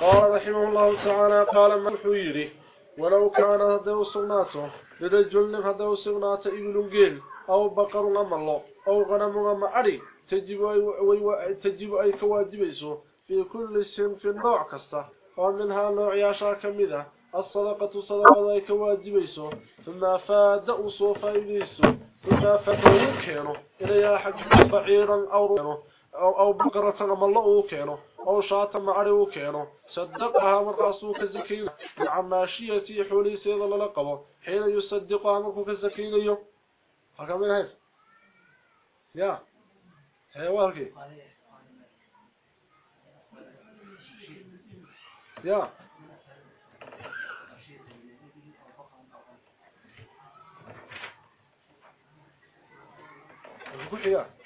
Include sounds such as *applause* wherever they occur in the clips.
قال رحمه الله تعالى قال من حويري ولو كان هذا صناته لرجل هذا صناته ابن جيل أو بقر الله أو غنم غمعري تجب أي, تجب أي كواجبيسو في كل سن في النوع كسته ومنها نوع ياشا كمذا الصدقة صدقة أي كواجبيسو ثم فاد أصوفا إليسو ثم فاد كينو إليها حق بعيرا أو أو, أو بقرة الله أو شاة معري كينو. صدقها مرقصو كزكين العماشية حولي سيد الله لقبه حين يصدقها مرقصو كزكين يو هكذا من هيف يا. هي يا.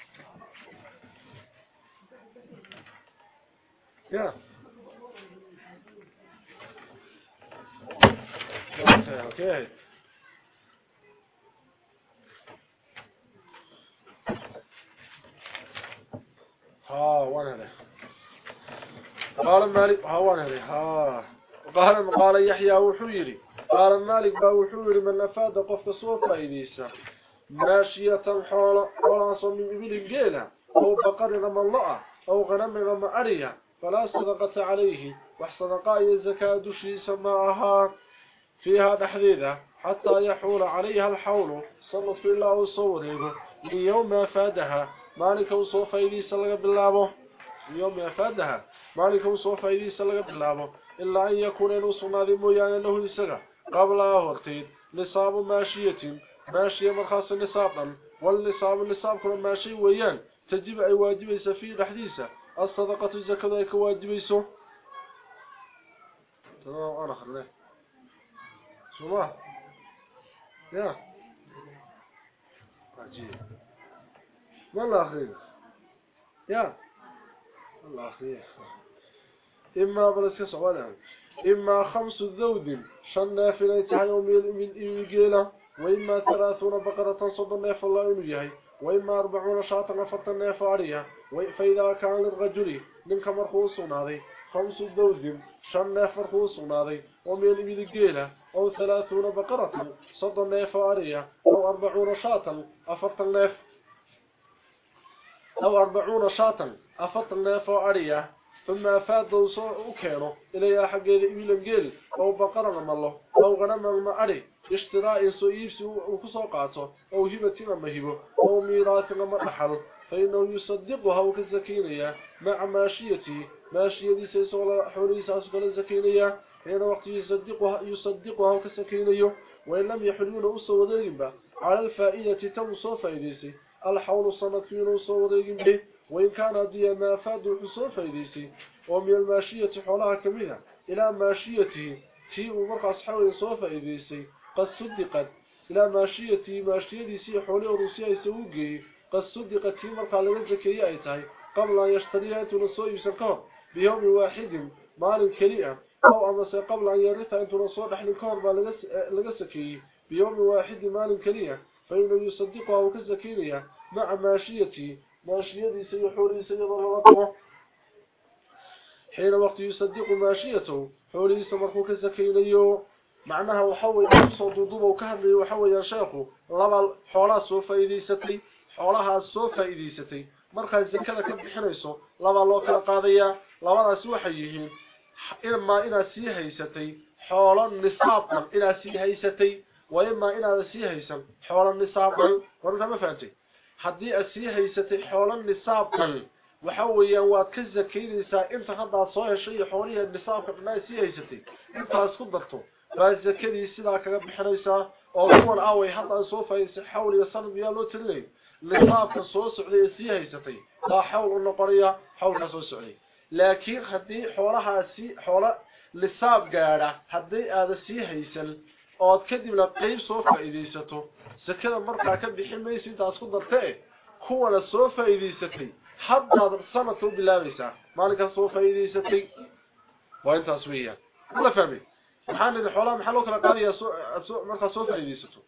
ها وأنا قال مالك ها وأنا ها. قال قال يحيى وحيري قال مالك با وحيري من افاد قف صوفا ايديسا ماشية حول حول صمم ابن جيلة أو بقر غم الله. أو غنم غم أريا. فلا صدقة عليه وحصدقاء الزكاة دشي سماعها فيها تحديدة حتى يحول عليها الحول في الله وصوره ليوم ما فادها مالك وصوف ايديس لغا بالله يوم يفادها مالك وصوف ايديس لغا بالله إلا أن يكون انه صنادي مويان له اسغا قبل وقتين نصاب ماشية. ماشية مرخص نصابا. والنصاب النصاب كل ماشي ويان. تجب أي واجب في حديثه الصدقة الزكاة اي كواجبيسو تمام أنا خليه شو يا. عجيب. والله خير يا. الله خير إما بلسك سؤالا إما خمس ذود شن نافلة يوم من إيجيلة وإما ثلاثون بقرة صد ناف الله إنجيهي وإما أربعون شاطا نفط ناف عريها فإذا كان للرجل منك مرخوص هذه خمس ذود شن ناف مرخوص هذه ومن إيجيلة أو ثلاثون بقرة صد ناف عريها أو أربعون شاطا أفط ناف أو أربعون شاطا أفضل نافو ثم أفاد وكانوا إليها حق إبيل مجيل أو بقرة من الله أو غنم من عري اشتراء سويبس وكسوقاته أو هبة من هبه أو ميراث من أحل فإنه يصدقها وكالزكينية مع ماشيته ماشية سيسول حولي ساسقل الزكينية حين وقت يصدقها يصدقها وكالزكينية وإن لم يحلون أسوى ذلك على الفائدة توصى فائديسي الحول صنفين وصوريين به وإن كان دي ما فاد حصول فايديسي ومن الماشية حولها كمينة إلى ماشيته تي ومرقى أصحابه يصور فايديسي قد صدقت. إلى ماشيتي ماشيتي حولي وروسيا يسوقي قد صدقت تي مرقى لنزكي أيتاي قبل أن يشتريها تنصو يسكر بيوم واحد مال كليئة أو أمس قبل أن يرثها أن تنصو نحن الكور لغسكي بيوم واحد مال كليئة فإنه يصدقها وكزكينيا مع ماشيتي ماشيتي سيحوري سيضر حين وقت يصدق ماشيته حوري سمركو كزكينيو معناها وحوي صوت ضوبه وكهدلي وحوي شيخو لبا xoolaha soo faa'iideysatay xoolaha soo faa'iideysatay marka zakada ka bixinayso laba loo kala qaadaya labadaas waxay yihiin ilma ina sii haysatay xoolo nisaab ina sii haysatay وإما إنا سي هيسن حول النصاب ورنت ما فهمتي حدي أسي هيستي حول النصاب وحويا واد كزكينيسا انت هدا soo heshay xoolihi nisaabka dhanaa sii haysatay intaas ku darto raasakadii sidaa kaga bixinaysa oo kuwan away hadda soo faysay xawliga sanad yaa loo tilay nisaabka soo socday sii haysatay taa xawl noqonaya xawlka soo socday laakiin hadii xoolahaasi xoola nisaab gaara hadii aad sii haysan ood kadibna qayb soo faa'iideysato سكده مرقع كان بحل ميسي انت عسكو ضرطيه هو لصوفة ايدي ستي حبا درسانة توب الله ميسا مالك صوفة ايدي ستي وانت اسمية ولا فهمي. محان اللي حولها محلوك لقالي مرقع صوفة ايدي ستو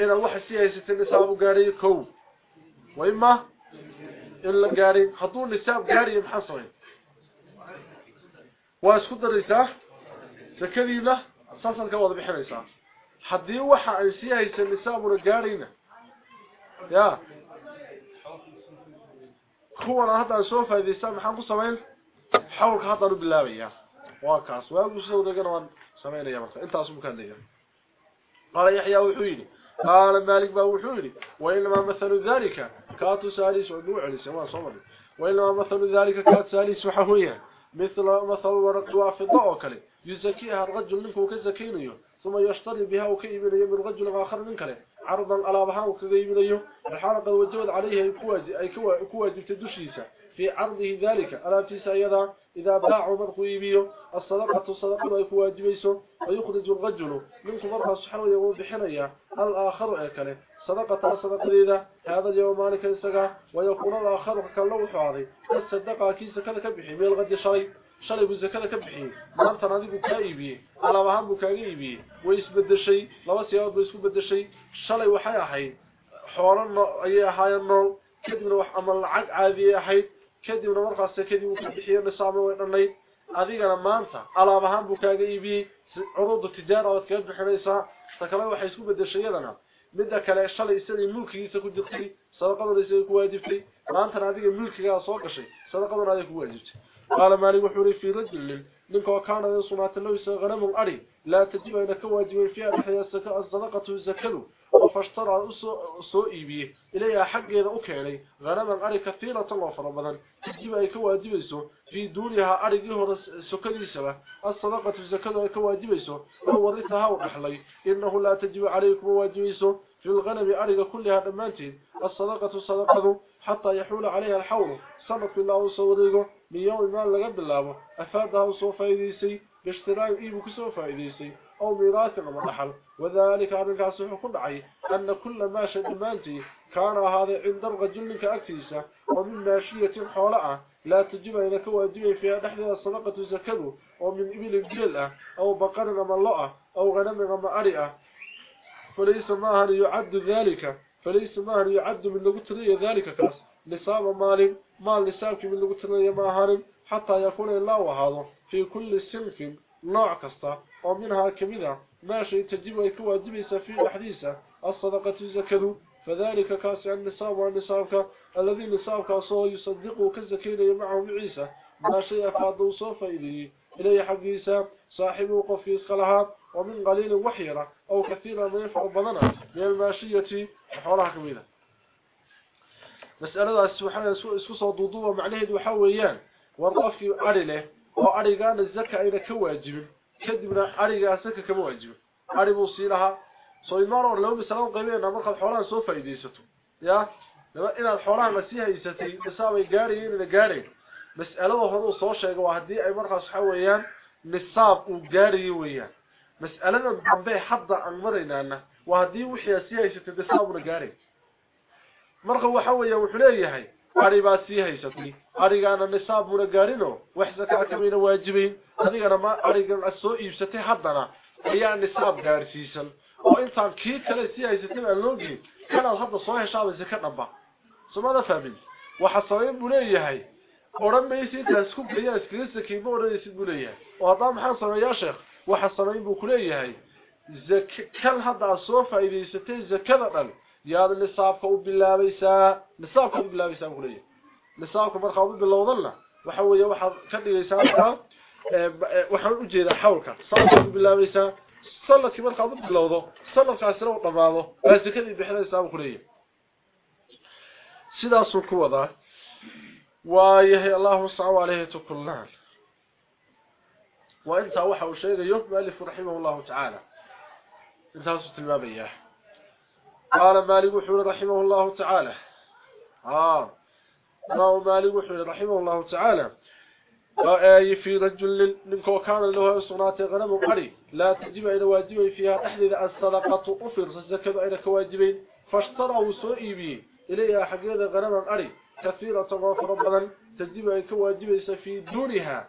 ان الله حسيه ستي نسابه قاري كو. وإما إلا قاري. خطوه نساب قاري محصوين. واسكو درسان سكده له. صلصة كواضة بحل ميسان حدي وحا عيسي هاي سميساب ونقارينا يا خوانا هدا نصوف هذي سامحا نقو سمين حاولك هدا نبي الله بي واكاس واقو سيودا قنوان سمين يا مرخا انت اسمك هندي قال يحيا وحويني قال مالك باو حويني وإنما مثل ذلك كاتو ساليس ودوع عليس يوان صمر وإنما مثل ذلك كاتو ساليس وحويا مثل مثل ورق وافضاء وكالي يزكيها الرجل لك وكزكينيو ثم يشتري بها وكيبنيه من رجل آخر من كله عرضا على بها وكيبنيه الحلقة وجود عليها أي كواجب تدشيسة في عرضه ذلك. ألا في سيدا؟ إذا باعوا مرقوا يبيو الصدقة الصدقة ويكوا واجبيسو ويخرج الرجل منكم مرقى سبحانه يقول بحنية. الآخر أكله. صدقة صدقة هذا اليوم مالك السقا ويكون الآخر كالله حاضي الصدقة كيسا كذا كبحي. من الغد شري شري بزكاة كبحي ما أنت نادي كايبي على مهم بكايبي ويسبد الشيء لما سياد ويسبد الشيء شري وحيا حي حوالنا أي حيا النور كدبنا وح أمل عاد عادي حي kadibna markaas kadib uu bixiyo nisaab way dhanay adigana maanta alaab ahaan buu kaaga iibiyay curuud tijaara oo ka bixinaysa takala waxay isku bedeshayadana midda kale shalay sidii mulkigiisa ku jirtay sadaqadu isay ku waajibtay maanta adiga mulkiga soo gashay sadaqadu ay ku waajibtay qala malik wuxuu fi rajul ninkoo kaana sunnata loo isoo qanamu ari la tajibu ina ka waajibay fi ahya sadaqatu zakadu وفاشترى سو ايبيه إليها حقيده أو كeenay غنما اري كثيرة لو فربدن تجيب اي كواجبيسو في دونها اريغي هور سكديسبا الصدقه الزكاه اي كواجبيسو أو ورثها إنه لا تجب عليكم واجبيسو في الغنم اريغ كلها دمانتي الصدقة الصدقه حتى يحول عليها الحول. صدق الله سوريغو من يوم ما لغا بلابو افادها سو فايديسي باشتراء ايبو كسو فايديسي أو ميراث ومرحل وذلك عن الكاسح كل أن كل ما شدمانتي كان هذا عند الرجل كأكتيسة ومن ماشية حولاء لا تجب إلى كواجب فيها نحن الصدقة زكذو ومن إبل الجلة أو بقر مملأة أو غنم ممأرئة فليس ماهر يعد ذلك. فليس ماهر يعد من لقترية ذلك كاس. نصاب مال مال نصابك من لقترية ماهر. حتى يكون الله وهذا في كل سنف نوع كستا. ومنها كمذا. ما شيء تجب أي كواجبيس في أحديثة الصدقة الزكذو فذلك كاسع النصاب والنصابك الذي نصابك أصوه يصدقه كالزكين معه بعيسى ما شيء أفاده صوف إليه. إليه حقيسة صاحبه قفيس قلها. ومن قليل وحيرة أو كثيرا ضيف عبادنا من الماشية حولها كميدة مسألة السبحانة اسفوصة ضوضوة معليه دو حوليان والرافق أرله وأرغان الزكا إلى كواجب كدبنا أرغى أسكا كواجب. أرغو صيلها صيدنا رؤون لهم السلام قيمين أمرك الحولان سوف إديسته يا؟ لما إن الحولان مسيح إديسته نساوي قارين إلى قارين مسألة هنو صوشة وهدي أمرك السحوليان نساب وقاري ويان. Wuxuu leeyahay ari baa sii haysatay arigaana nisaab muna gaarino wax zakaa kamina waajibin adigana ma arigan soo iibsatay haddana ayaa nisaab gaarsiisan oo intaan kii kale sii haysatay aan loo geyn kanaad hadda soo heshaaba zaka dhamba sumada fahmin waxa sabab buu leeyahay oran maysi intaas isku geeyaa iskaga sakay ma oranaysid buu leeyahay oo hadda maxaan sameeyaa sheekh waxa sameyn buu ku leeyahay zakal hadda soo faa'iideysatay zakada dhan yaad nisaabka u bilaabaysaa nisaabka u bilaabaysaa buu leeyahay nisaabka markaa u bilowdana waxa weeye waxaad ka dhigaysaa waxaan u jeedaa xawlka saabka u bilaabaysaa sanadkii markaad u bilowdo sanadkaasina u dhamaado waa zakadii bixinaysaa buu ku leeyahay sidaasuu ku wadaa waayahay allahu mustacaan caleyhi tukullaan waa intaa waxa uu sheegayo mualif raximah llahu tacaala intaasuu tilmaamayaa قال مالك وحول رحمه الله تعالى. آه. قال مالك وحول رحمه الله تعالى. وآي في رجل منكو كان له صناة غنم قري لا تجب إلى واجبين فيها أحدث الصدقة. أفر. فالزكاة إلى كواجبين فاشتروا سوئي به إليها حقيقة غنم قري كثيرة وفر بدن تجب إلى كواجبين في دونها.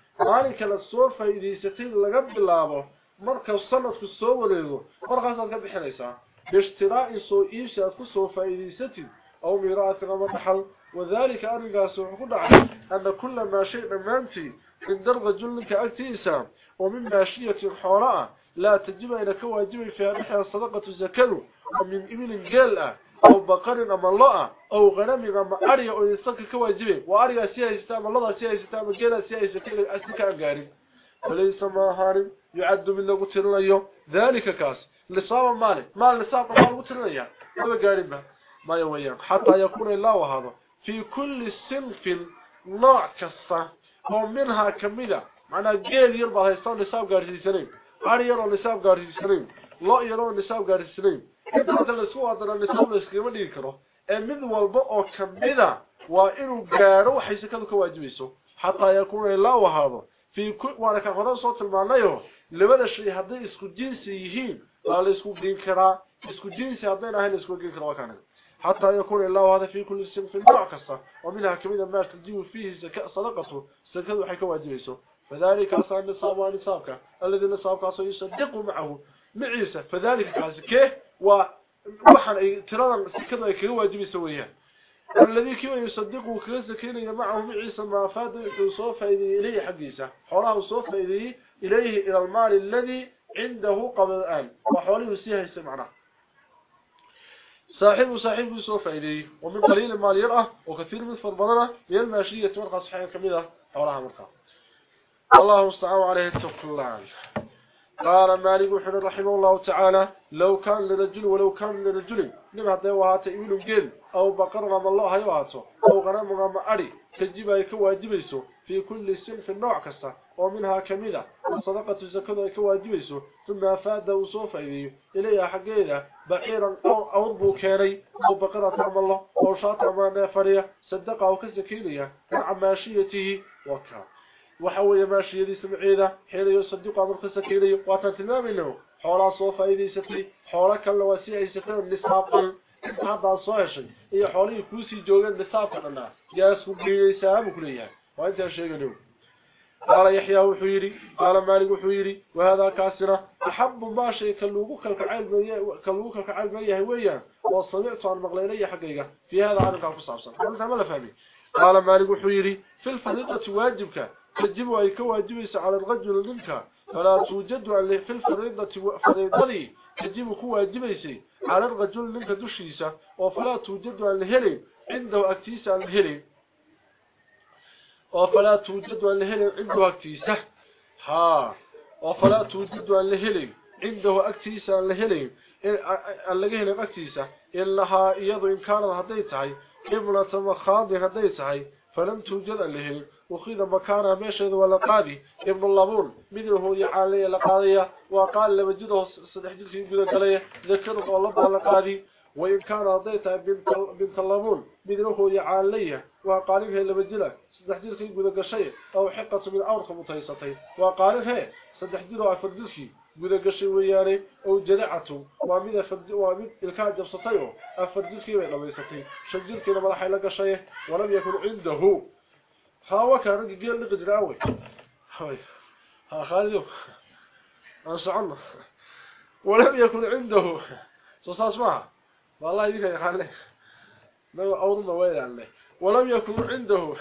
الصدقة الصدقة كما واجبيسة كلها أرقى الأمانتي سينو واجبين حتى يحول عليها الحول صلت في الله أسو وديقه من يوم ما لقب الله فاده سوف يديسي مالك للسوف يديستين لقب الله مركز صلت في السو وديقه مركز لقب حنيسا باشتراء سو إيشا سوف يديستين أو ميراث غمضحل وذلك أرقى سوف أن كل ما شيء نمانتي من ومن ماشية حوراء لا أو غنم أما أريا أو يستقى كواجب وأريا سيها يستعمل الله سيها يستعمل قال سيها يستعمل أسلك أنقارب وليس ما هارب يعد من لغتر ليه ذلك كاس. لصاب مالك مال لصاب مال لغتر ليه هو قاربها ما يويان حتى يكون الله هذا. في كل سنف نوع كسته ومنها كميدة معنى قيل يربى هيستان نساب قارسيسانين عري يرو نساب قارسيسانين لا يرو نساب قارسيسانين انت هذا الاسوء هذا النساب الاسكيما ديكرو من والبقى كميدة وإنه قارو حيسكادو كواجبيسو حتى يكون الله هذا في كل وأنا كان قدام صوت المعنى لبدا الشيء هذا اسكو جنسي يهين لا اسكو دين كرا اسكو جنسي هذين أهل اسكو دين كرا وكانه حتى يكون الله هذا في كل سن في النوع كسته ومنها كميدا ما تجيب فيه زكاة صدقته زكاة وحيك واجبيسه فذلك أصلا النصاب ونصابك الذي نصابك أصلا يصدق معه معيسة فذلك كاسكيه ووحن ترى سكده يكيه واجبيسه وياه الذي يصدقه كذلك معه معيسى ما فاد يصوف إليه حقيسة حوله صوف إليه إليه إلى المال الذي عنده قبل الآن. وحوله يسيها يسمعنا صاحب صاحب سوف إليه. ومن قليل المال يرأى وكثير من فربنا الماشية مرقى صحيح كميدة حولها مرقى الله مستعان عليه التوكل الله قال مالك وحن رحمه الله تعالى لو كان لرجل ولو كان لرجل نبع ديوهات إيمين قيل أو بقر غم الله يوهاته أو غنم غم أري تجيب أيك واجبيسه في كل سن في النوع كسته ومنها كميدة وصدقة الزكاة أيك واجبيسه ثم أفاد وصوف إليه إليها حقيدة بعيرا أو أربو كاري أو بقرة تعم الله أو شاطع ما نافرية صدقه أو كزكينية مع ماشيته وكا وحوي ماشيدي سمعيده حين يصدق أمر كسكينيه واتن تمامي له. waa si ay saqeen nisaabkan hadda soo heshay iyo xoolihii ku sii joogeen nisaabka dhanaa yaa isku geeyaysaa buu kuleeyahay waa inta sheeganayo قال يحيى وحيري قال مالك وحيري وهذا كاسرة. أحب ما شيء كاللوغو كالكعال كاللوغو كالكعال بيه ويا وصمعت عن مغليني حقيقة. في هذا عنك قلت ما فهمي قال مالك وحيري في الفريضة واجبك. تجب أي كواجبس على الرجل منك. فلا توجد عليه في الفريضة فريضة تجب كواجبس على الرجل منك دشيسة. وفلا توجد على الهلي. عنده أكتيس على الهلي. وفلا توجد على الهلي. عنده أكتيسة. ها. وفلا توجد على الهلي. عنده أكتيس على الهلي. اللي هلي أكتيسة. إلها إيضا إن كانت هديتها ابنة مخاضي هديتها فلم توجد الهلي وخذ مكانها ميشهد ولا قادي ابن اللبون منه يعالي لقاضية وقال لما جده صدح جلسي يقول قليه ذكره والله ولا قادي وإن كان أضيتها بنت اللبون منه يعالي وقال له لما جده صدح جلسي يقول قشيه أو حقة من أورخ متيستين وقال له صدح جده أفردسي guda gashay weeyaane oo jadacatu waa mid waa mid ilka jabsatay oo afadilkii bay dhameysatay shajilkiina madaxay la gashay walam yakun indahu hawa kan geel la qadiraaway hay ha khaliyo aan socon walam yakun indahu soo ma wallahi idinka yaqaan ma awrna weeyaan walam yakun indahu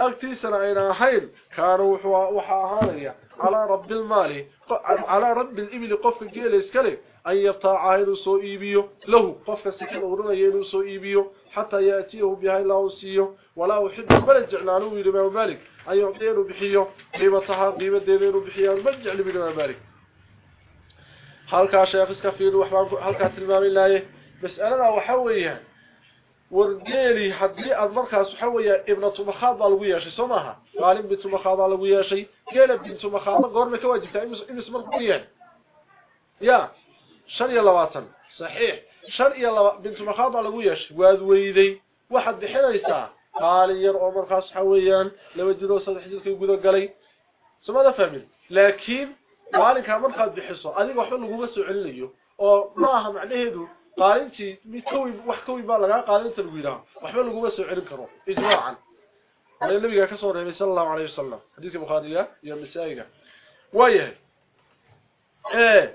ayna ahayn kaanu waxa ahaanaya على رب المال على رب الإبل قف جيل إسكالي. أن يبتاعه إنه سو إيبيو. له قف سكين أغرنا إنه سو إيبيو. حتى يأتيه بها الله سيو ولا أحب بل جعلانه إلى مالك أن يعطيه بحيه قيمتها قيمة دينه بحيه المجع لبنى مالك هل شيخ اسكفير وحبان هل كان تلمام الله؟ مسألنا وحويها. Qaalin bintu makhaad baa lagu yeeshay geela bintu makhaadna goorma ka waajibtaa imis marku ku yahay ya shan iyo labaatan saxiix shan iyo laba bintu makhaad baa lagu yeeshay waad weyday waxaad bixinaysaa qaalin yar oo markaas waxa weeyaan laba jidoo saddex jidkay guda galay somada fahmin laakiin maalinka markaad bixiso adiga waxba laguma soo celinayo oo ma aha macnaheedu qaalintii mid ka weyn wax ka weyn baa lagaa qaadan inta lagu yidhaaho waxba laguma soo celin karo ijmaacan على النبي كسر النبي صلى الله عليه وسلم حديث البخاري يا مسائل وايه إيه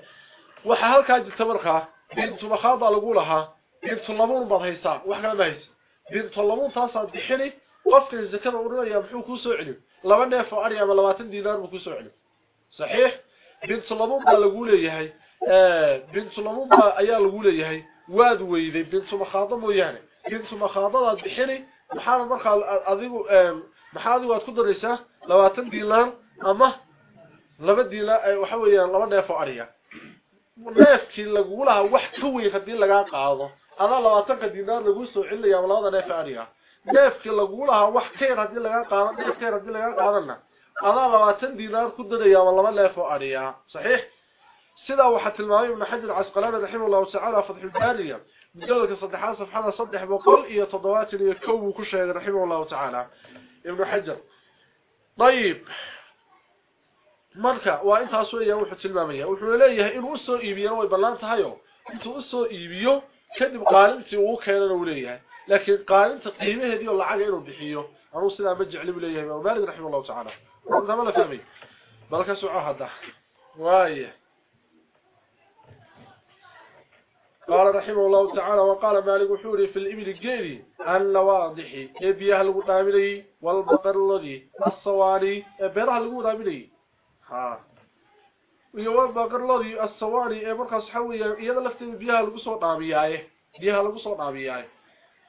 waxa halka jirta markaa bintu makhada lagu lahaa bintu labuun baad haysaa wax kale ma haysa labuun taas bixini qofka zakada urinaya muxuu ku soo celin laba neef oo ari ama 20 dinar buu ku soo celin saxiix bintu labuun baa lagu leeyahay ee weyday bintu makhada mooyaane bintu makhadada bixini maxaa markaa adigu maxaa adigu aad ku daraysaa 20 dinar ama laba dinar waxa weeyaan laba neef oo ariga neefkii lagu lahaa wax ka weyn hadii laga qaado ada 20 dinar lagu soo celinaya labada neef ariga neefkii lagu lahaa wax ka yar hadii laga qaado neef ka yar hadii laga qaadana ada 20 dinar ku daraya laba neef oo ariga saxiix سدا وحت من محجر عسقلان رحمه الله وسعاله فضح البارية. بذلك صدحا سبحان صدح وقل اي تضوات اللي يكوب شيء رحمه الله تعالى. ابن حجر. طيب. مركا وإنت اسويه وحت الماميه وحوليه إن وسو إيبيو ويبلانت هيو إنت وسو إيبيو كدب قالن سي أو كيلن وليه لكن قالن تقييمه هدي ولعق إنه بخيو أنا سدا بجعل ليه وبارك رحمه الله تعالى. ما لا فهمي بلكه سوو هدا وايه قال رحمه الله تعالى وقال مالك حوري في الإبل الجيري أن النواضح إبيه القدامي والبقر الذي الصواري إبره القدامي ها. ويوان بقر الذي الصواري إبره صحوي يدلفت بيه القصوطامي بيه القصوطامي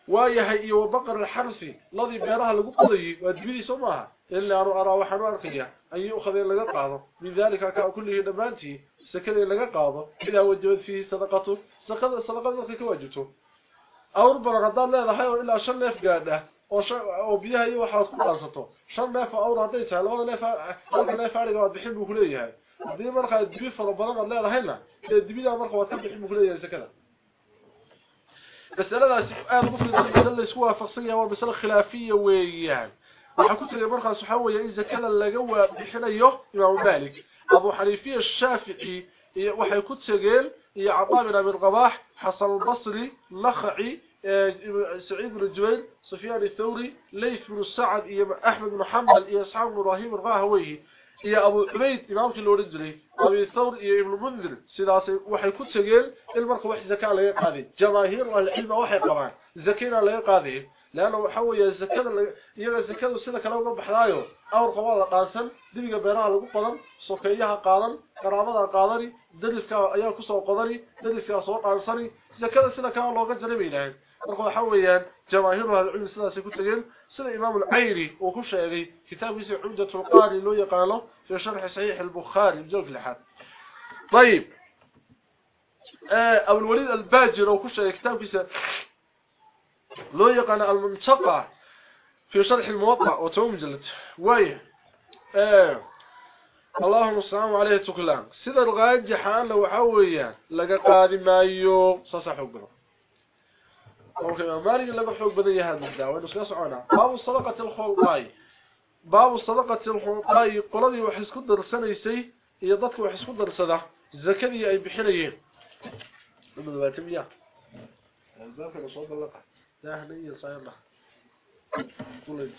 ويهي وبقر الحرسي الذي بيره القدامي وادبيري سماها. إلا أرى وحنو أرخيه أن يأخذين لقد قاضوا من ذلك كأكله دمانتي. سكده لغا قاده إلى وجد فيه صدقته سكري صدقته في توجته أو ربنا رغضان لا يضحي إلا شن نف قاده أو شن أو بيها اي وحاس قاسته شن نف أو رضيت على أو نف أو نف على قاد بحب كليه دي مرخه دي في ربنا لا يضحي لا دي دي مرخه وقت بحب كليه سكده بس أنا سؤال مفرد بدل سوا فصيه وبسله خلافية ويعني وحكوت لي مرخه صحوة يا إذا كان لا جوه بحنيه يبقى مالك. ابو حنيفيه الشافعي وحي كتغيل يا عطابنا من قباح حصل البصري لخعي سعيد بن جويل سفيان الثوري ليث بن سعد احمد بن حنبل اسحاق بن إبراهيم الغاهويه الغاهوي iyo Abu Ubayd imaamkii loo jiray Abu Thawr iyo Ibn Munzir sidaas waxay ku tageen in marka wax zakaa laga qaaday jamaahir al-ilm waxay qabaan zakina laga qaaday laana waxa weeye zakada iyaga zakadu sida kale uga baxdaayo awr qabaa la qaansan dibiga beeraha lagu qodan sokeeyaha qaadan qaraabada qaadani dariska ayaa ku soo qodani dariska soo qaansani zakada sida kale looga jarabeeyay marka waxa weeyaan جماهير العلم سلاسة كتاقين سنة إمام العيري وكوش أغي كتاب يسي عمدة القاري اللي يقاله في شرح صحيح البخاري بجوك لحد طيب. آه، أبو الوليد الباجر وكوش أغي كتاب يسي اللي يقاله المنتقى في شرح الموقع وتوم جلت وي. آه. اللهم السلام عليه تقلان سيدة الغاية جحان لو حويا. لقى قادم أيو سصح وقرأ. مالك لقى حق بدي هذا الدعوة إنه سيسعونا باب الصدقة الخلقاي باب الصدقة الخلقاي قلدي وحس كدر سنيسي يضطك وحس كدر سنة زكدي أي بحريين لما ذاتم يا الباب كان صوت اللقاء لا هنية صاير له كل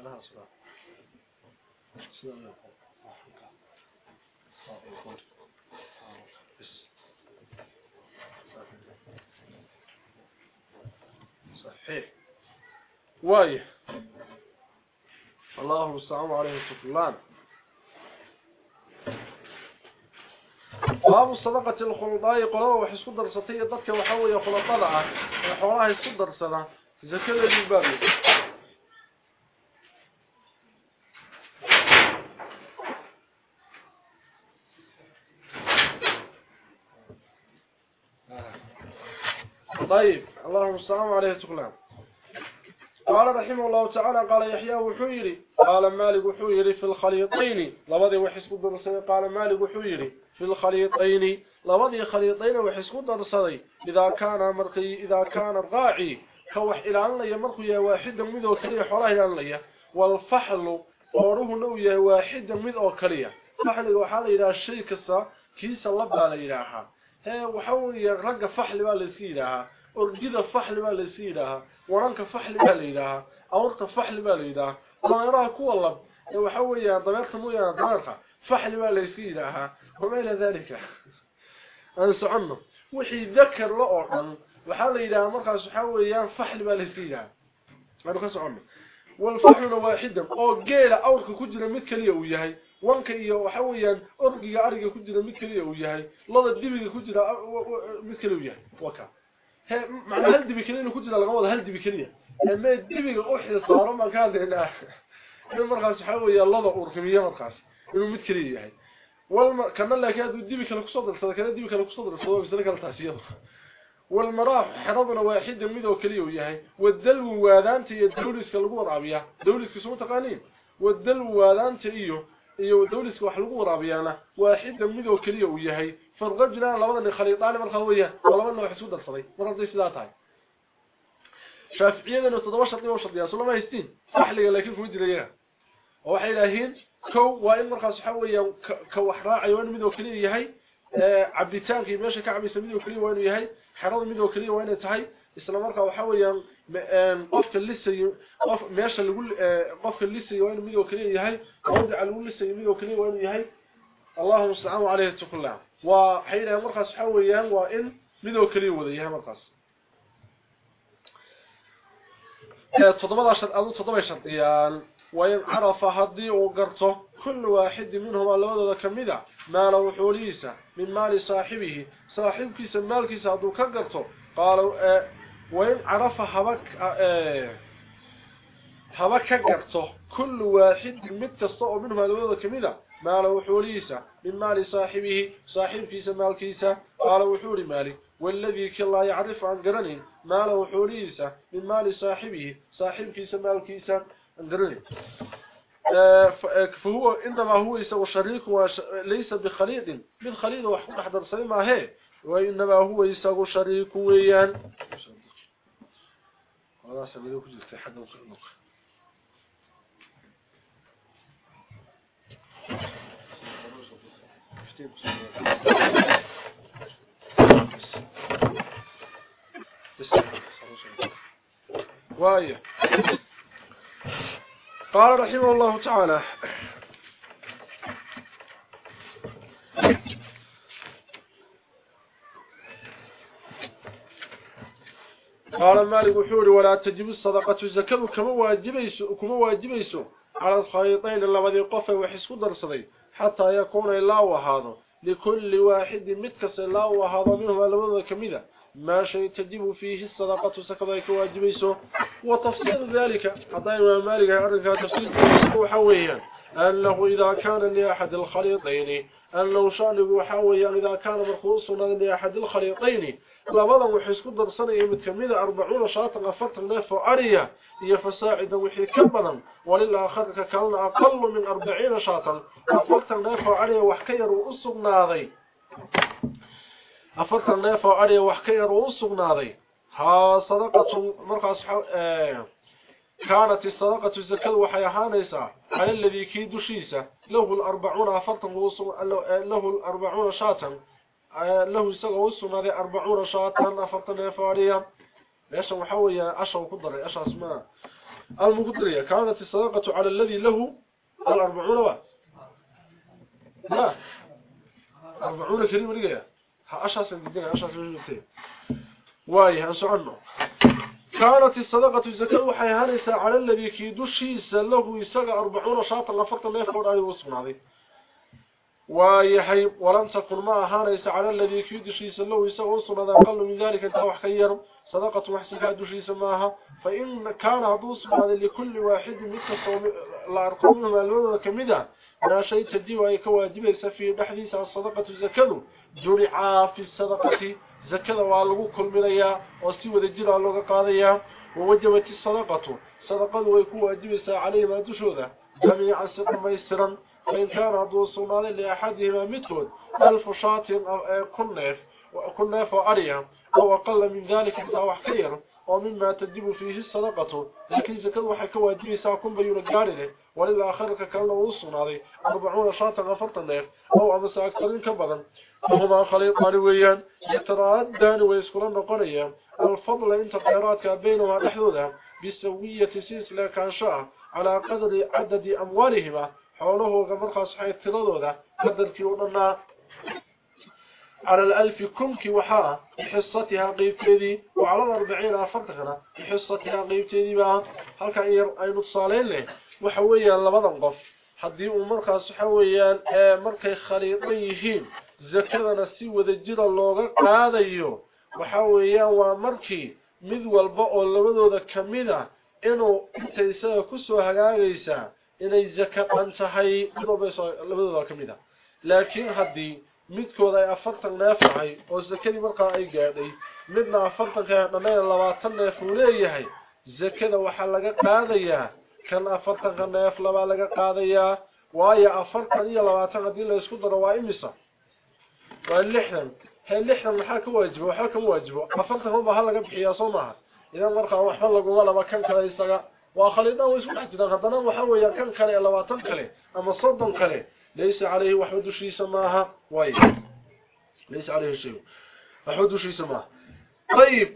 واي أنا أصلا صحيح. واي. اللهم استعام عليه السلام باب الصدقة الخلطاء قلوة وحسكو درستي ضدك وحوية خلطاء وحوراها يسكو درسنا زكاة الجبابي طيب اللهم استعام عليه السلام قال رحمه الله تعالى قال يحيى وحيري. قال مالك وحويري في الخليطين. لبدي وحسكو درسي قال مالك وحويري في الخليطين. لبدي خليطين وحسكو درسي إذا كان مرقي إذا كان الراعي كوح إلى أن يمرقي واحدا مذو كليه حوله إلى أن والفحل قوره نوية كليه فحل هي وحولي رق فحل أرجد فحل بالسيدها ورنك فحل فحل بالإلها ما يراه كو الله وحولي ضميرت مويا ضميرها فحل بالسيدها وما إلى ذلك؟ أنا سعنه وحي ذكر لأورن وحال إلى مركز حولي فحل بالسيدها أنا كسعنه والفحل واحدا أو جيل أورك وياهي waxa weeyaan orgiga ariga ku jira mid kaliya uu yahay lada dibiga ku jira mid kaliya uu yahay waka he wada hal dibi kaliya ama dibiga u xisaaro ma ka hadlayna in markaas waxa weeyaan lada urkimiya markaas inuu mid kaliya yahay wal kana laakiin adu dibi kale ku soo darsada kana dibi kale ku soo darsada isla kala taasiyada والمراح حرضنا واحد ميدو كليو wadalwu waadaanta iyo dawliska lagu waraabiya dawliska soo taqaaniin wadalwu waadaanta iyo iyo dawliska wax lagu waraabiyaana waaxida midoo kaliya uu yahay farqajna labada khaliitaan marka weeya labada wax isku darsaday marka sidaa tahay shaafiiciyadana todoba shardi oo shardiya sulama haystiin saxliga laakiin kuma jiraya oo waxay ilaahiin kow waa in markaas waxa weeyaan ka wax raacayo waa midoo kaliya yahay ee cabitaanki meesha ka cabaysa midoo kaliya waa inuu yahay xarada midoo kaliya waa inay tahay isla markaa waxa weeyaan qofka lisayo qof meesha lagu qofka lisayo waa inuu midoo kaliya yahay awdaca lagu lisayo midoo kaliya waa inuu yahay allahumma musta'an alayhi tukullah wa hayra markaas waxa weeyaan waa in midoo kaliya wada yahay markaas todobada shad adu todoba shadiyaan وإن عرف هدي وقرته كل واحد منهم اللودة كمدة مال وحوليسة من مال صاحبه صاحب كيس المال كيس هدو كقرته قالوا آه وإن عرف هبك آه هبك كقرته كل واحد متصطع منهم اللودة كمدة مال وحوليسة من مال صاحبه صاحب كيس المال كيس قال وحول مالي. والذي كلا يعرف عن قرنه مال وحوليسة من مال صاحبه صاحب كيس المال كيس درني فهو إنما هو يسوى شريك وليس بخليط من خليط وحكم أحضر سليمة هي. وإنما هو يسوى شريك ويان. ولا سبيلوك جلت حد وقعنك وايه قال رحمه الله تعالى قال مالك وحوري ولا تجب الصدقة الزكاة كما واجبيسو كما واجبيسو على الخيطين اللبدي قفة وحسكو درسدي حتى يكون الله وهذا. لكل واحد متكس الله وهذا منهم اللبدي كمذا ما شيء تجب فيه الصدقة سكذلك واجبيسه وتفصيل ذلك. حتى مالك يعرف تفصيل. وحويا أنه إذا كان لأحد الخليطين أنه شانه حويا إذا كان مرخوصا لأحد الخليطين. لبدا وحيسك درسنا يمتكمل أربعون شاطا غفرت الناف وعريا يفساعدا وحي كبدا وللآخر كان أقل من أربعين شاطا غفرت الناف وعريا وحكي رؤوس ناضي adhiga wax ka yar uu u sugnaaday haa sadaqatu markaas kaanat كانت الصدقة الزكاة وحياها نيسا على الذي كي دشيسا له الأربعون أفضل وصو... له الأربعون شاتا له يستغل وصونا ذي أربعون شاتا أفضل يفاريا ليش محاوية أشعر قدري أشعر اسماء المقدرية كانت الصدقة على الذي له الأربعون و... لا. أربعون كريم لقيا أشعر سنجدين أشعر سنجدين واي هنسو عنه. كانت الصدقة الزكاة وحي هانيسا على الذي كيدوشي سله يساق أربعون شاطا لفرط الله يفعل عليه وصفنا هذه وايه ولم تكن ما هانيسا على الذي كيدوشي سله يساق وصفنا هذا أقل من ذلك أنت وحكير صدقة وحسكا دوشي سماها فإن كان عدوس هذا لكل واحد مثل الأرقام من الولد كمدة لا شيء تدي وهي كواجب في بحديث عن الصدقة الزكاة. جرعا في الصدقة زكاة والغو كل مليا وسيوة الجرع لغا قاضيا ووجبت الصدقة صدقة ويكون واجبسا عليه ما تشوذا جميعا سقميسترا فإن كان هدو الصنان لأحدهما مثل ألف نيف وكل نيف وأريا أو أقل من ذلك أو حكير ومما تجب فيه الصدقة لكن زكاة وحكا واجبي ساكن بيون الجارده وللآخر كان له الصنان أربعون شاة غفرت النيف أو أمس أكثر كبدا فهما خليطان ويان يترادان ويسكران قريا الفضل انت قيراتك بينهما نحذوذا بسوية سلسلة كان شاء على قدر عدد أموالهما. حوله غمرخ صحيح تضوذا قدر كيوننا على الألف كنك وحاء. بحصتها قيبتدي وعلى الأربعين أفرتغنا. بحصتها قيبتدي بها. هل كان أي نتصالين له وحويا لبضن قف حدي أمرك صحويا مركي خليطيهين zakadana si wada jira looga qaadayo waxa weeyaan waa markii mid walba oo labadooda kamida inuu inta isaga ku soo hagaagaysa inay zaka dhan tahay mid walba labadooda kamida laakiin haddii midkooda ay afartan neef tahay oo zakadii markaa ay gaadhay midna afartanka dhaneen labaatan neef uu leeyahay zakada waxaa laga qaadayaa kan afartanka neef labaa laga qaadayaa waayo afartan iyo labaatan haddii la isku daro waa imisa واللحن اللحن maxaa waajibo waxa ka waajibo afarta huma hal laga bixiyaa Soomaha idan marka wax lagu wala ma kan kale isaga waa khalidan way isku xidhan hadana waxa weeyaa kan kale 20 kale ama 30 kale ليس عليه وحد شيء سماها واي ليس عليه شيء وحد شيء سماها طيب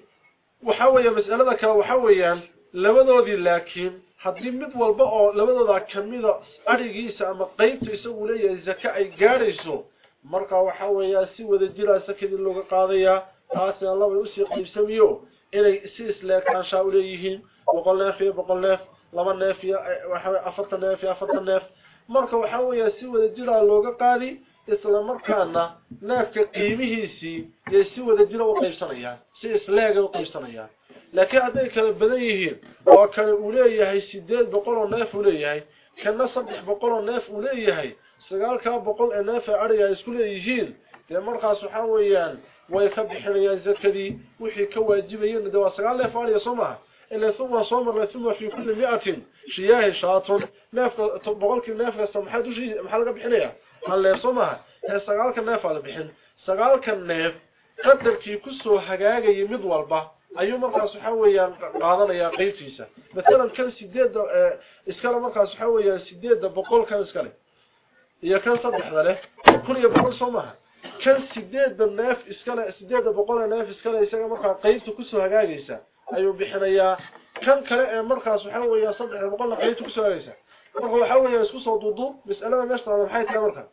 waxa weeyaa mas'alada kale waxa weeyaan labadoodii laakiin hadii mid walba oo labadooda kamida arigiisa ama qaybta isagu leeyahay zaka ay gaarayso marka waxa weeyaa si wada jira sakadii looga qaadaya taasi laba u sii qaybsamiyo inay si isleekaansha u leeyihiin boqol neef iyo boqol neef laba neef iyo waxa afartan neef iyo afartan neef marka waxa weeyaa si wada jira looga qaadi isla markaana neefka qiimihiisii iyo si wada jira u qaybsanayaan si isleega u qaybsanayaan laakiin hadday kala badan yihiin oo kale uu leeyahay sideed boqol oo neef uu leeyahay kana saddex boqol oo neef uu leeyahay سغال كان بقول الاف عري ويثبح لي زكدي وحي كواجبه يندوا سغال الاف عري صومها الا ثم صوم ثم في كل مئة شياه شاطر لاف بقول كل لاف سمحت شيء محل قبحنيها هل لا صومها هي سغال كان لاف بحن سغال كان نيف قدر كي كسو حقاقي مد والبا. أيو مرقا سحاويا قادنا يا قيتيسا مثلا كان سيديد مرقى مرقا سحاويا سيديد بقول كان إسكالي. يكن صدح له كل يبقى صمها كان سيدة النف إسكالة سيدة بقول النف إسكالة إسكالة مرقى قيلت كسو هكاكيسة أيو بحنية كان كلاعي مرقى سبحانه ويا صدح بقول النف قيلت كسو هكاكيسة مرقى وحاول يسكوص وضوضو مسألة ما يشتغل بحاية لا مرقى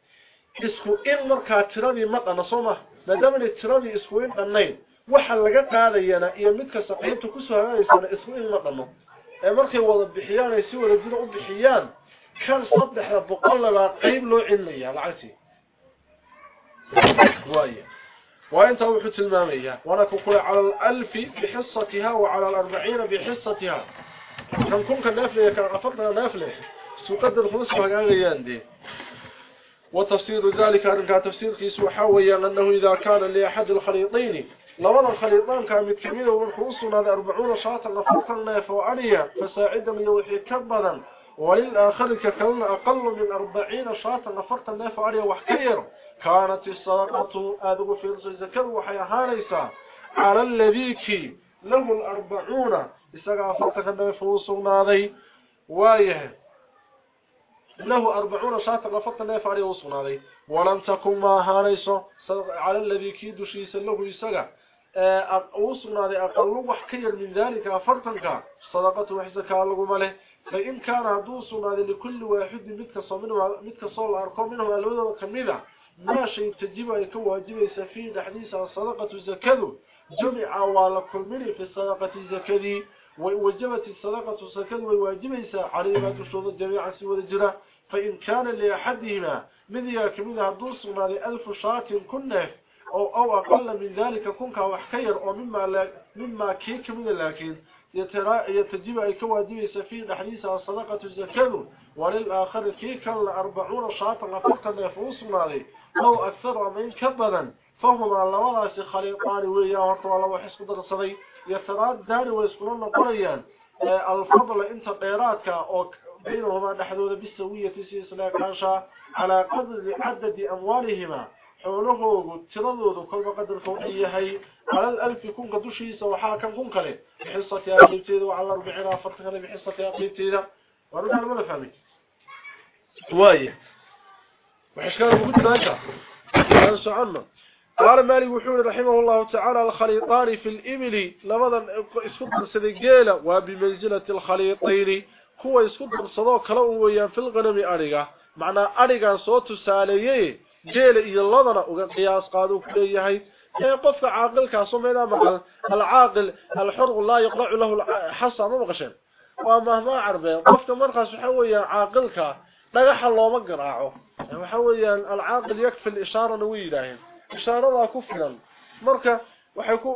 إسكو إن مرقى تراني مقى نصمه مدام التراني إسكوين قنين waxa laga qaadayna iyo mid ka saqiibta ku soo hagaajisana isku in ma qanno ee markay wada bixiyaan ay si كان صدح بقول لا قيب لو علميا لعتي. وايه وانت وحت المامية. وأنا كقول على الألف بحصتها وعلى الأربعين بحصتها. كون كان نافلة كان افضل نافلة. سقدر خلص فغاغيان دي وتفسير ذلك أن تفسير كيس وحاويا أنه إذا كان لأحد الخليطين. لولا الخليطان كان متكمين والخلص هذا أربعون شاطا لفرطا فوعليا فساعدا يوحي كبدا وللآخر ككلنا أقل من أربعين شاطا نفرت الناف عليه وحكير. كانت الصدقة أذو في الزكر وحيها ليس. على الذي له الأربعون. إساقا فرتك الناف وصلنا ذي وايه. له أربعون شاطا نفرت الناف عليه وصلنا ذي ولم تكن ما هانيس على الذي كيد شيسا له وصلنا ذي أقل وحكير من ذلك فرتك صدقة وحزكا لغم له فإن كان عدوسنا لكل واحد متك صول أرقام منه الأولى كمذا ما شيء تجيب أن يكون واجب سفيد حديث الصدقة الزكاة. جمع على كل منه في الصدقة الزكاة. ووجبت الصدقة الزكاة وواجب عليه ما تشوض جميعا سوى الجرى فإن كان لأحدهما من يكمل عدوسنا لألف شاة كنه. أو, أو أقل من ذلك كنك وحكير أو مما, مما كيك من لكن. يتجب أي كواجب سفين حديث الصدقة الزكاة وللآخر كي كان أربعون شاطا غفرتا يفوص مالي أو أكثر من كبدا فهما اللوالاس خليطان ويا ورطوا الله وحسق درصدي يتراد داني ويسكنون قريا. الفضل إنت قيراتك أو بينهما نحدود بالسوية سيسنا كانشا على قدر عدد أموالهما. حوله تردود كل قدر كونيهي على الألف يكون قدوشيس وحاكم كون كله بحصة أقيبتيد وعلى ربعنا فرتكنا بحصة أقيبتيد ورد على ماذا فهمي وايه وحشكان وقلت ذلك أنسى عنه قال مالك وحول رحمه الله تعالى الخليطان في الإبل لماذا اسكدر سدقيلة وبمنزلة الخليطين هو اسكدر صدوك لأويا في الغنم أرقى معنى أرقى صوت ساليه جيل إيا اللذنا وقياس قادوا كليهي قفك عاقل سمينا مقال العاقل الحر لا يقرع له حصى ما بغشين ومهما عربين قفك مرخص حويا عاقلك dhagaxa looma garaaco waxa weeyaan alcaaqil yakfi al-ishaara way yiraahdeen ishaarada ku filan marka waxay ku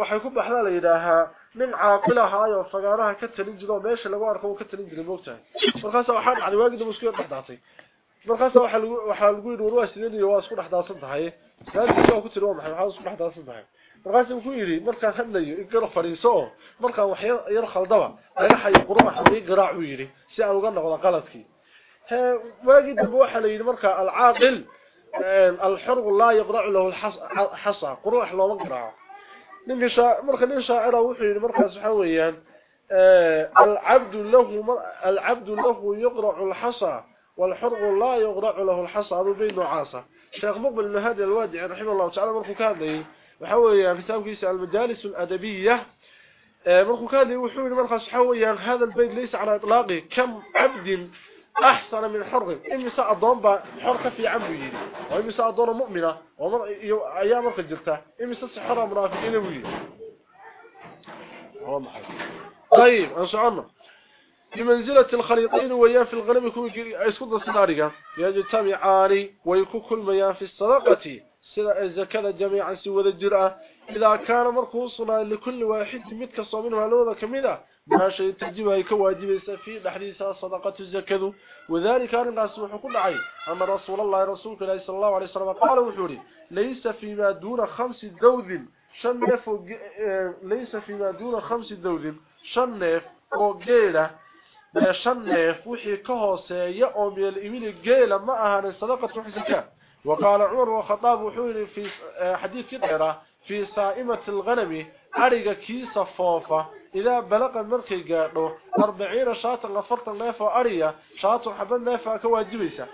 waxay ku baxdaa la yiraahaa nin caaqil ahaayo fagaaraha ka talin jiro meesha lagu arko ka talin jiray moogtahay markaas waxa dhacday waagida muskiil dhaxdaatay markaas waxa lagu waxa lagu yiri waa sideen iyo waa isku dhaxdaasan tahay saadii ku tiro maxay waxa isku dhaxdaasan tahay markaas uu ku yiri marka hadlayo kala fariiso marka wax yar khaldaba dhagaxa iyo quruxa ay garaacu yiri si aan uga noqdo qaladkii واجد بوحة ليدي مركا العاقل الحر لا يقرع له الحصى قروح لو مقرع نمي شاعر مركا نين شاعر وحي مركا سحويا العبد له العبد له يقرع الحصى والحر لا يقرع له الحصى بين نعاسة شيخ مقبل هذا الوادي رحمه الله تعالى مركو كان وحويا في تاوكيس المجالس الأدبية. مركو كان وحوي مركا سحويا هذا البيت ليس على إطلاقه. كم عبد أحسن من حر؟ إمسا أضون با حر في عمه وإمسا أضون مؤمنة ومر أيام الجلتة إمسا سحر منافقين ويه طيب أنسعنا بمنزلة الخليطين ويان في الغنم يكون يسكد السنارقة يجتمعان ويكون كل ميان في الصدقة سنة الزكاة جميعا سوى الجرأة إذا كان مركوصنا لكل واحد متك صومين لوضا كميدا ما شيء تجيبها كواجب في بحديث صدقة الزكاة. وذلك كان الناس وحكم عين. أما رسول الله رسولك الله صلى الله عليه وسلم قال وحوري ليس فيما دون خمس ذوذ. شنف ليس فيما دون خمس ذوذ. شنف وقيلة شنف وحي كهوسية أو من الإمين قيلة ما أهان صدقة وحي زكاة. وقال عمر وخطاب وحوري في حديث كديرة في صائمة الغنم أرق كيس فوفة إذا بلغ مركي قادو أربعين شاطر لفرط نيفة أريا شاطر حبا نيفة كواجبيسة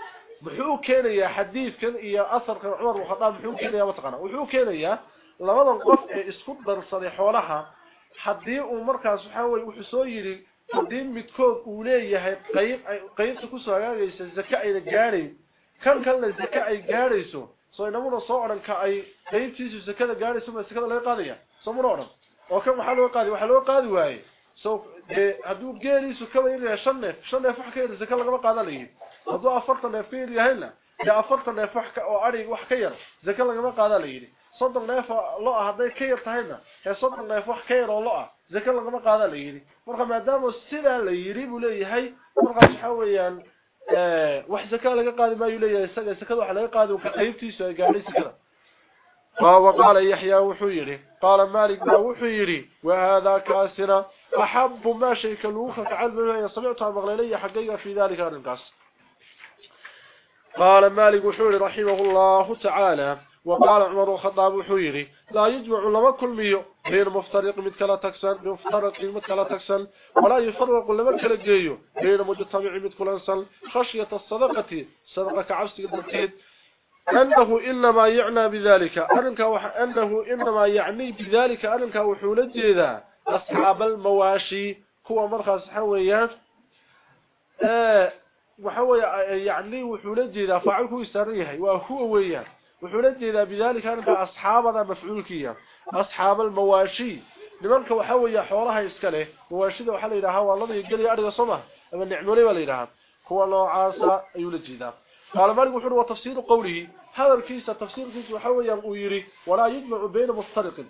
محو كينيا حديث كان إيا أثر كان عمر وخطاب محو كينيا وتقنا وحو كينيا لماذا القف اسكدر صديح ولها حدي ومركز سحاوي وحسو يري قديم متكوك وليه قيب قيبته كسو هاغيسه زكاء إلى غاري كان كان الزكاء غاريسو سو انو صورن كاي قيبتي زكاء غاريسو ما زكاء لا قاديا سو مرور أو كان ما حلو قادي وحلو قادي واي سو هادو غاريسو كلا يري شنه شنه فخ كير زكاء لا قادا ليه هادو افرت نافير يا هنا يا افرت نافخ أو اري وخ كير زكاء لا قادا ليه صدق نافا لو هدا كير تهينا هي صدق نافخ كير أو لو sakada laga qaada leeyahay marka maadaama sidaa la yiri buu marka waxa weeyaan wax zaka laga qaadi ma uu isaga zakada wax laga qaado ka qaybtiisa ay gaadhay sakada وقال يحيى وحيري قال مالك وحيري وهذا كاسرة أحب ما شيء كلوخة تعلم سمعتها مغليلية حقيقة في ذلك الانقاص قال مالك وحيري رحمه الله تعالى وقال عمر الخطاب وحيري لا يجمع لما كل ميو بين مفترق مثل تكسل مفترق مثل تكسل ولا يفرق لما كل جيو بين مجتمع مثل انسل خشية الصدقة صدقة عبس قدرتين أنه إنما يعنى بذلك أنك. أنه إنما يعني بذلك أنك وحول جيدا أصحاب المواشي هو مرخص حويات آه وحوي يعني وحول جيدا فعله يسريه وهو ويان وحول جيدا بذلك أنك أصحابنا مفعولكيا أصحاب المواشي. لمنك وحوي حولها يسكله مواشيده وحل إلها والله يقلي أرض صمه. أما النعمولي ولا إلها هو الله عاصى يولد جيدا. قال مالك وحر وتفسير قوله. هذا الكيس تفسير كيس وحويا ويري ولا يجمع بين مفترق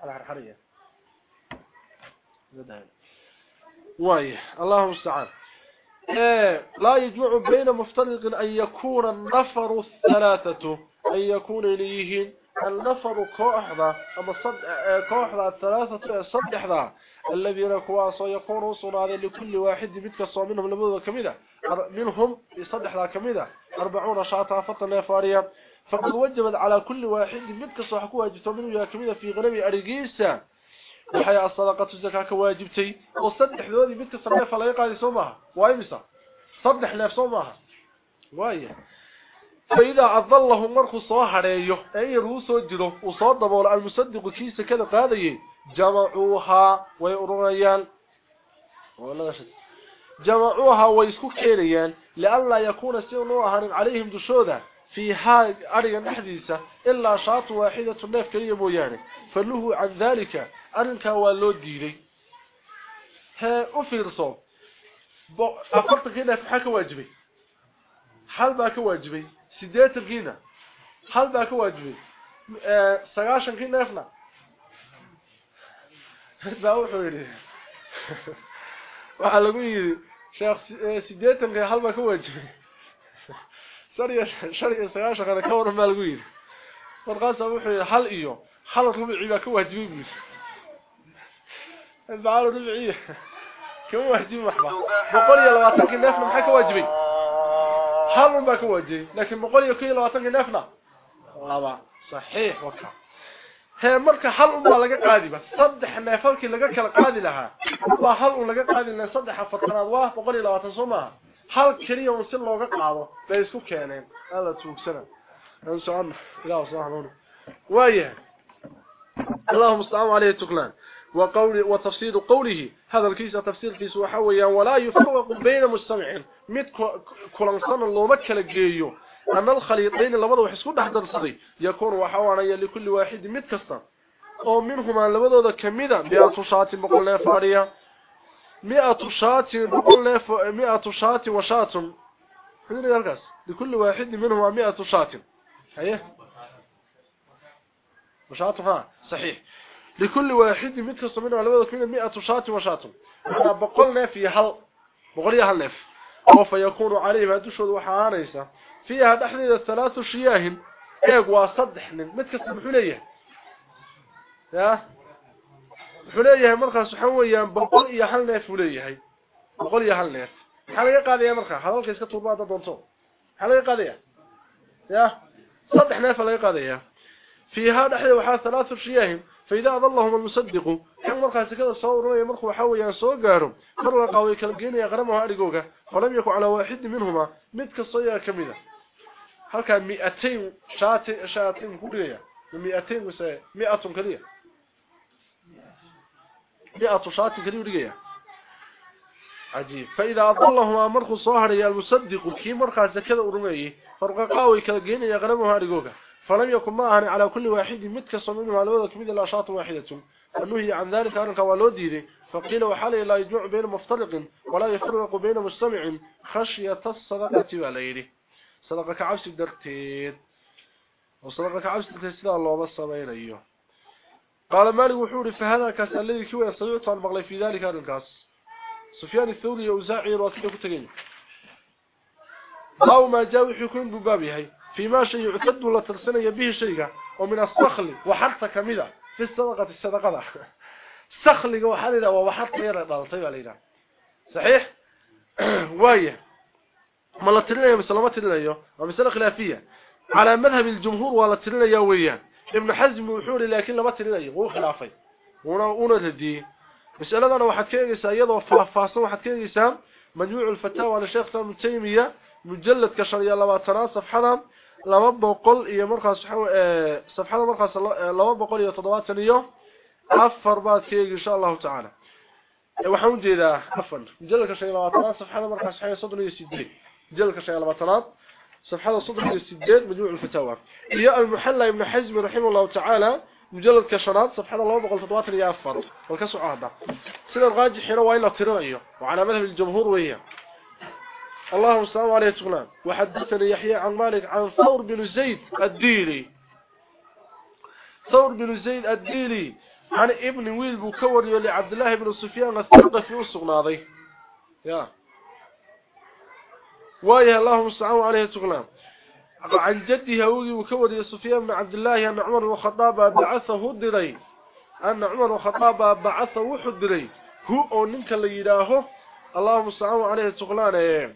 على الحرية واي. الله المستعان. إيه. لا يجمع بين مفترق أن يكون النفر الثلاثة. أن يكون إليهن النفر كوحدة؟ أما صد كوحدة الثلاثة صدحدة الذين كواسوا يقولوا صنادا لكل واحد متكسوا منهم لبوضة كميدة؟ منهم يصدحدة كميدة. أربعون شاطة فطنا فاريا فقد وجبت على كل واحد متكسوا حكوا واجبتوا منه يا كميدة في غنم أرقيسة وحياء الصدقة الزكاة كواجبتي. وصدح ذوذي متكسوا نيفا لا يقال يسومها وايمسا صدح نفسومها وايه فإذا أظله مرخ صاحريه أي روسو جدو وصدبوا المصدق كيس كذا قادي جمعوها شيء جمعوها ويسكو كيريان لألا يكون سينوها عليهم دشودا في هاي أريا نحديثة إلا شاط واحدة نف كريم يعني. فله عن ذلك أنك والو ديري ها أفرصو أفرطك هنا في حكا واجبي حال باك واجبي sideed tarkiina hal baa ka waajibay sagaashankii neefna baa wuxuu yidhi waxaa lagu yidhi sheekh sideetankii hal baa ka waajibay shan iyo shan iyo sagaashankana ka waran baa lagu yidhi markaasaa wuxuu yidhi hal iyo hal rubicii baa ka waajibay buu yidhi baal rubicii kama waajibin waxba boqol iyo labaatankii neefna maxaa ka waajibay هل ما كوجي لكن بقول يكي لو تنك نفنا لبا صحيح وكا هي marka hal uma laga qaadi ba saddex neefalkii laga kala qaadi lahaa waa hal uu laga qaadi lahaa saddex fatanaad waa 120 soma hal kaliya oo si looga qaado bay isku keeneen ala tuugsana aan soo ilaa soo hanuun waaye اللهم استعان عليه تكلان وقول وتفسير قوله. هذا الكيس تفسير في سوحويا ولا يفرق بين مستمعين مد كلنسان لوما كلا جيهو أن الخليطين لبدوا حسكو دحدرسدي يكون وحوانيا لكل واحد مد كستا. أو منهما لبدودا كميدا بيان سوشات بقول فاريا 100 شات بقول ف 100 شات وشات خير يركز لكل واحد منهما 100 شات صحيح؟ وشات صحيح. لكل واحد متكسر منه على ذلك 100 شاة وشاة. انا بقولنا في هل بقول هل نف أو فيكون عليه ما دشود وحانيسا فيها دحديد الثلاث شياه. إيق وصدح من متكسر بحليه يا؟ حليه مرخص حويا. بقول يا هل نف وليه بقول يا هل نف حلقه قاديه مرخص هذلك iska tuubaada doonto حلقه قاديه يا. صدح نف لا قاديه فيها دحيه وحا ثلاث شياه. فإذا أظلهم المصدق كان مرخى سكذا صوروا يمرخ وحاويا سو غارم فرق قوي كلا جينيا غرمها ادغوغا فلم يكن على واحد منهما. مد كسيا كميده هل كان 200 شات شاتين كوديا 200 وس 100 كلية. 100 شات كلية. ودغيا عجيب. فإذا أظلهما مرخ صاهر يا المصدق كي مرخى سكذا ورميه فرق قوي كلا جينيا غرمها ادغوغا فلم يكن معها على كل واحد متكسر منه على وذلك من الأشاط واحدة. فنهي عن ذلك أنك والوديد فقيل وحال لا يجمع بين مفترق ولا يفرق بين مجتمع خشية الصدقة والليل. صدقة عبس درتين وصدقة عبس درتين الله بس بين أيها قال مالك وحوري فهذا كاس الذي كوي يستطيع أن مغلي في ذلك هذا الكاس؟ سفيان الثوري يوزاعي وكذا كتغين أو ما جاء يكون ببابه. فيما شيء يعتد ولا ترسني به شيء ومن الصخل وحتى كمذا في الصدقة الصدقة. *laughs* الصخل وحالنا وحتى يرى ضلطي علينا. صحيح؟ *clears throat* وايه ما لا ترينا مسلمات الله ومسألة خلافية على مذهب الجمهور ولا ترينا وياه ابن حزم وحوري لكن لما ترينا هو خلافي. ونا تدي. مسألة أنا واحد كيسا يضع فافاسا واحد مجموع الفتاوى على شيخ سلام تيمية مجلد كشرية لباتنا صفحة لوابقل يا مرخص سبحان مرخص لوابقل يا تضواتني إياه أفر بعد كيك إن شاء الله تعالى وحمد لله أفر جلك شيء لواتنات سبحان مرخص حي صدر يسدين جلك شيء لواتنات سبحان صدر يسدين مجموع الفتوى يا المحلى ابن حزم رحمه الله تعالى مجلد كشرات سبحان الله وبقل فتواتر يا أفر والكسو عهدة سنة الغاجح يروى إلا ترى إياه وعلى مذهب الجمهور وإياه اللهم صل عليه وسلم وحدثني يحيى عن مالك عن ثور بن زيد الديلي. ثور بن زيد الديلي عن ابن ويل بكور يلي عبد الله بن سفيان الثقفي وسقناضي يا. وايه اللهم صل عليه وسلم عن جده أولي وكوري سفيان بن عبد الله أن عمر الخطاب بعثه الدري أن عمر الخطاب بعثه وحدري هو ننك اللي يداهو اللهم استعانوا عليه تقلان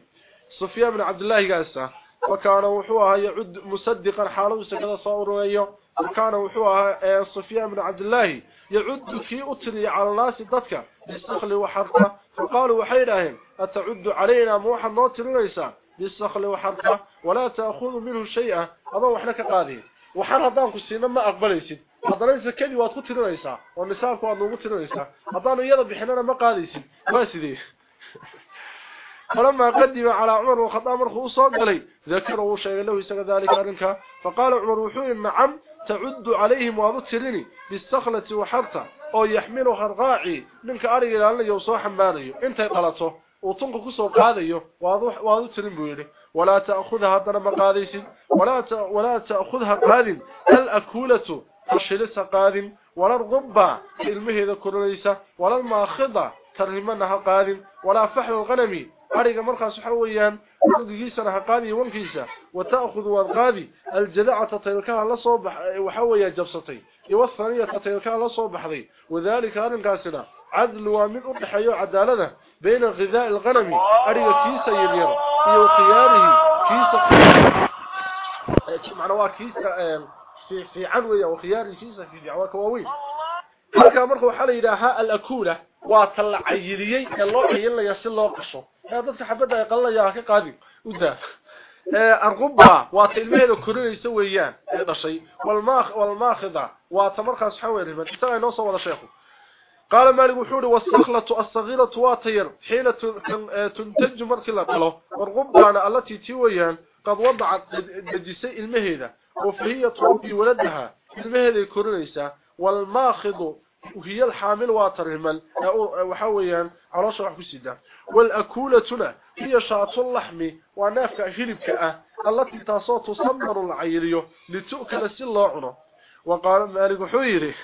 سفيان بن عبد الله قاسة وكان وحوها يعد مصدقا حاله سكذا صوريه وكان وحوها سفيان بن عبد الله يعد في أتري على الناس ضدك بالسخل وحرقه فقالوا وحيدهم أتعد علينا موحا ليس بالسخل وحرقه ولا تأخذ منه شيئا هذا وحنا كقاضي. وحر هدان كسينا ما أقبليسد هذا ليس كذي كتر ليس والنساء نو كتر ليس هذا يدا بحننا ما قاديسد ما سيدي. فلما قدم على عمر وخطأ مره وصاد لي ذكره شيء له يسك ذلك أرنك فقال عمر وحوين معم تعد عليهم وابتلني بالسخلة وحرطة أو يحملها الغاعي منك أري لأن أن يوصو انت قلته وطنق قصو قاضي وابتلن بويني ولا تأخذها درم قاديس ولا, ت... ولا تأخذها قادم الأكولة تشلس قادم ولا الغبة المهد كرليس ولا الماخضة ترهمنها قادم ولا فحل الغنمي أريد مرخى صحويا وقيسا هقاني وانكيسا وتأخذ وانقاذي الجلعة تطيلكا الله صبح وحويا جبستي والثانية تطيرك على الصوب ذي وذلك أريد قاسنا عدل وامن أبحي عدالنا بين الغذاء الغنم أريد كيسا يليرا في وخياره كيسا معنى كيسا في عنوية وخياره كيسا في دعوة كواوين هكذا مرخى حالي إلى هاء الأكولة واتلا عيليي ان لو عيل لا يسي لو قشو هذا صحابته قال يا أخي قادي وذا ارغبا واتلمه كرويسه ويان دشي والماخ والماخذه واتمرخص حوير بس أنا نوصل ولا شيخ قال مالك وحوري والصخله الصغيره واتير حين تنتج مركله ارغبا التي تي ويان قد وضعت الجسء المهيده وفي هي تربي ولدها المهيده كرويسه والماخذه وهي الحامل واترهمل وحويا على شرح كسيدة والأكولة هي شاط اللحم ونافك هلبك التي تصوت تصمر العيريو لتؤكل سلعنا وقال مالك حويري.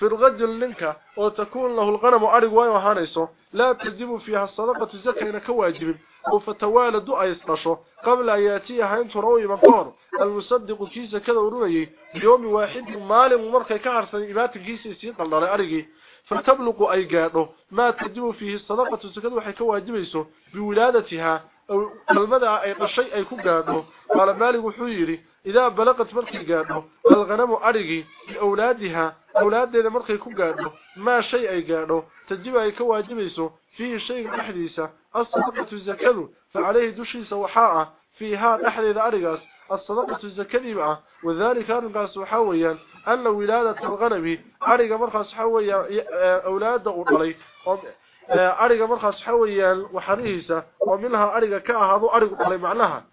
في الرجل منك وتكون له الغنم أرق ويوهانيسو لا تجب فيها الصدقة زكينا كواجب وفتوالد أيسنشو قبل أن يأتيها أنت روي مقار المصدق كيسة كذا ورمي بيوم واحد مال ومركي كعرسا إبات كيسة سيطا لنا أرقي فتبلغ أي قاده ما تجب فيه الصدقة وحي كواجبيسو بولادتها أو المدى أي قشي أي كقاده قال مالك وحويري إذا بلغت مركي قاده الغنم أرقي بأولادها أولادنا مركي كقاده ما شيء أي قاده تجب أي كواجبيسو فيه شيء أحديثة الصدقة الزكاة فعليه دشي سوحاء فيها أحدث أرقاس الصدقة الزكاة معه وذلك أرقاس حويا أن ولادة الغنم أرقى مرخص حويا أولاد أولي أرقى مرخص حويا وحريسة ومنها أرقى كأهض أرقى أولي معناها.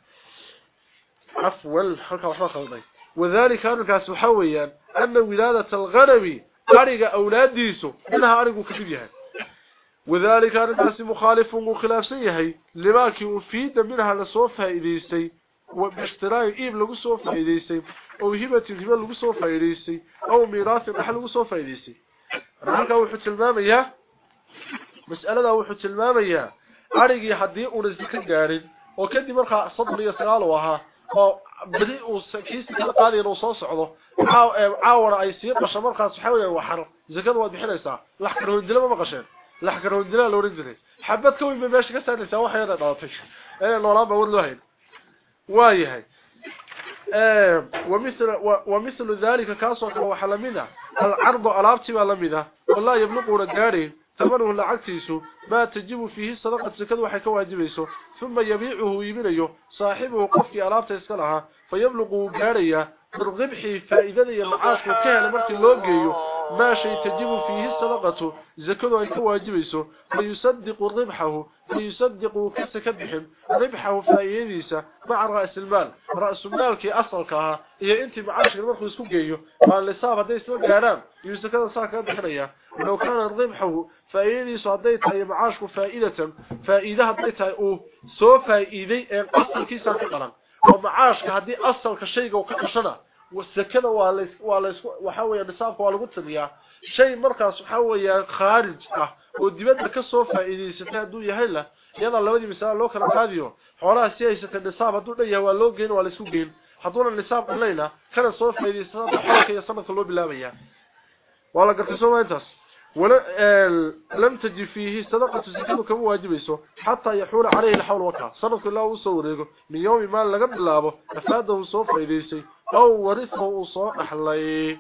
عفوا حلقة وحبا خلطي. وذلك أرقاس حويا أن ولادة الغنم أرقى أولاد ديسو. منها أرقى كتبها وذلك أرنتاس مخالف وخلاف سيهي لماكي وفيد منها لصوفها إليسي وباشتراء إيب لغو صوفها إليسي أو هبة الهبة لغو صوفها إليسي أو ميراث لغو صوفها إليسي رحلك وحو تلمامية مسألة وحو تلمامية أرقي حدي ونزيك قارن. وكدي مرخى صدر بدئوا سكيس القاضي الوصول صعوده عاور اي سي قشمر خاص حوله وحر زكد واد بخليسا لحكره هي ومثل ومثل ذلك كاسو وحلمينا العرض على ارتي والله يبلغ ورداري ثمنه لعكتيسو ما تجب فيه زكاه waxay ka waajibayso ثم يبيعه يبينيو صاحبه قفكي alaabta iska laha فيبلغ غاريا بالربح فائده المعاش وكان markii loo geeyo ما شيء تجب فيه الصدقة. زكاة أي كواجبيسو فيصدق ربحه. فيصدق كسكبهم ربحه فايديسا مع رأس المال. رأس المال كي أصلكها هي أنت معاش المرخ يسكو جيو قال لصاب هدي سوى قارام يزكاة ساكا بحرية. لو كان ربحه فايديسو هديتها هي معاشك فائدة. فائدة هديتها أو سو فائدي أصل كي ساكا قرام. ومعاشك هدي أصل كشيء وكأشنا. والسكنه waa la waa la waxa weeye nisaabka waa lagu tiriyaa shay markaas waxa weeye kharij ah oo dibadda ka soo faa'iideysatay haduu yahay la iyada labadii misaal loo kala qaadiyo xoolaha si ay sata nisaab haduu dhan yahay waa loo geyn waa la isku geyn hadduna nisaab qanayna kana soo faa'iideystada xalka iyo sanadka loo bilaabaya wala gartay soo intaas ولا لم تجي فيه صدقه زكاه كما واجبيسو حتى يحول عليه الحول وكا صدق الله وسو من يوم لغا بلابو افاده سو فايديسي أو ورثه أو صاحلي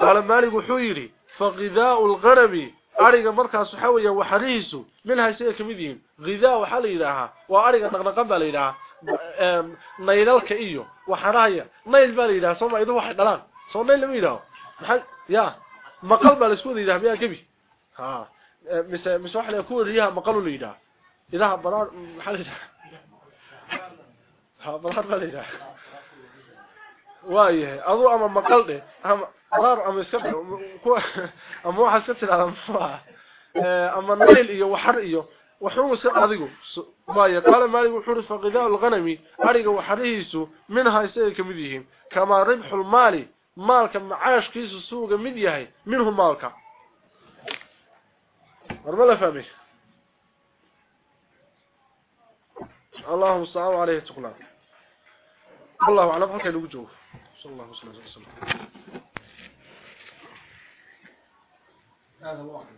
قال مالك حويري فغذاء الغنم. ارغا مركز حويا وحريس منها شيء كمدين؟ غذاء حلي لها وحليدها وارغا دقدق باليدها نيللك ايو وحرايا. نيل باليدها سو ميدو وحي دلان. سو نيل ميدو يا. مقلب الاسود يذهب يا كبي. ها. مس مس وحل يكون ريها مقلو ليدا إذا برار حل ها برار باليدها adu ama maqal dhe ama قرار اما iska ama waxa iska tiraahdaa ama nayl iyo waxar iyo wuxuu iska adigu ma yaqaan maali wuxuu faqidaa alghanami ariga waxarihiisu minha isaga kamid yihiin kama ribhul mali maalka macaashkiisu suuga mid yahay minhu maalka warmala fahmi اللهم صل عليه تقلا والله اعلم halkay lagu صلى الله عليه وسلم. هذا واحد.